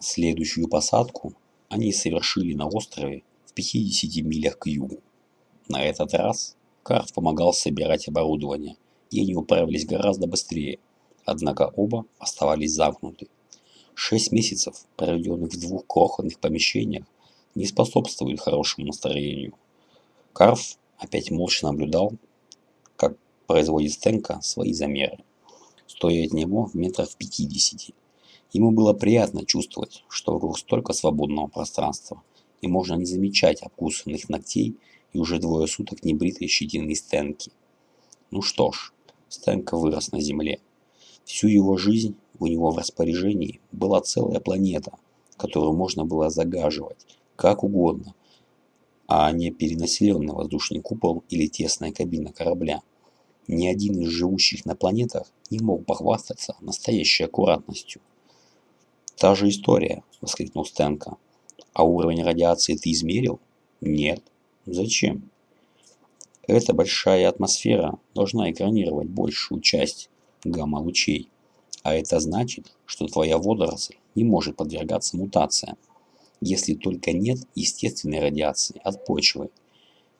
Следующую посадку они совершили на острове в 50 милях к югу. На этот раз Карв помогал собирать оборудование, и они управились гораздо быстрее, однако оба оставались замкнуты. Шесть месяцев, проведенных в двух крохотных помещениях, не способствуют хорошему настроению. Карв опять молча наблюдал, как производит Стенка свои замеры, стоя от него в метрах в 50. Ему было приятно чувствовать, что вокруг столько свободного пространства, и можно не замечать обкусанных ногтей и уже двое суток небритой щетины Стенки. Ну что ж, Стенка вырос на Земле. Всю его жизнь у него в распоряжении была целая планета, которую можно было загаживать как угодно, а не перенаселенный воздушный купол или тесная кабина корабля. Ни один из живущих на планетах не мог похвастаться настоящей аккуратностью. «Та же история», – воскликнул Стэнка. «А уровень радиации ты измерил?» «Нет». «Зачем?» Эта большая атмосфера должна экранировать большую часть гамма-лучей. А это значит, что твоя водоросль не может подвергаться мутациям, если только нет естественной радиации от почвы.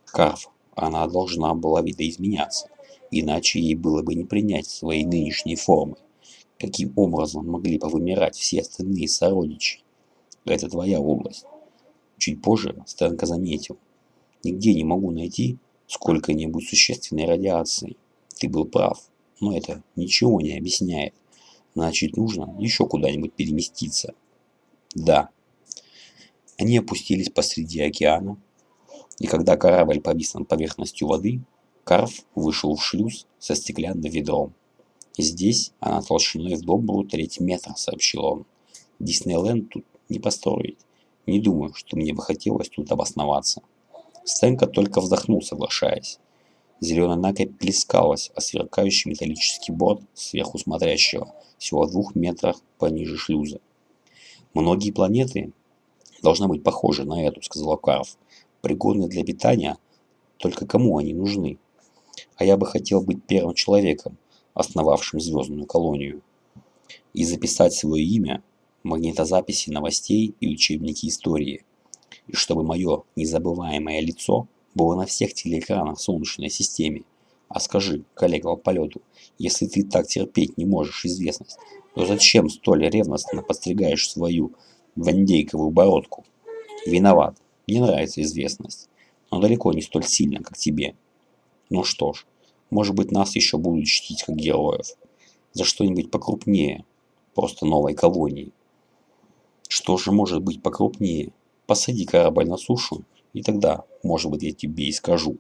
Карф, она должна была видоизменяться, иначе ей было бы не принять свои нынешние формы. Каким образом могли бы вымирать все остальные сородичи? Это твоя область. Чуть позже Стэнка заметил. Нигде не могу найти сколько-нибудь существенной радиации. Ты был прав, но это ничего не объясняет. Значит, нужно еще куда-нибудь переместиться. Да. Они опустились посреди океана, и когда корабль повис над поверхностью воды, Карф вышел в шлюз со стеклянным ведром. «Здесь она толщиной в добрую треть метра», — сообщил он. «Диснейленд тут не построить. Не думаю, что мне бы хотелось тут обосноваться». Стэнка только вздохнул, соглашаясь. Зеленая накопь плескалась, а сверкающий металлический борт сверху смотрящего всего в двух метрах пониже шлюза. Многие планеты должны быть похожи на эту, сказал Карв. Пригодны для питания, только кому они нужны? А я бы хотел быть первым человеком, основавшим звездную колонию. И записать свое имя, магнитозаписи новостей и учебники истории. И чтобы мое незабываемое лицо было на всех телеэкранах в Солнечной системе. А скажи, коллега по полету, если ты так терпеть не можешь известность, то зачем столь ревностно подстригаешь свою вандейковую бородку? Виноват, мне нравится известность, но далеко не столь сильно, как тебе. Ну что ж, может быть нас еще будут чтить как героев. За что-нибудь покрупнее, просто новой колонии. Что же может быть покрупнее? Посади корабль на сушу и тогда, может быть, я тебе и скажу.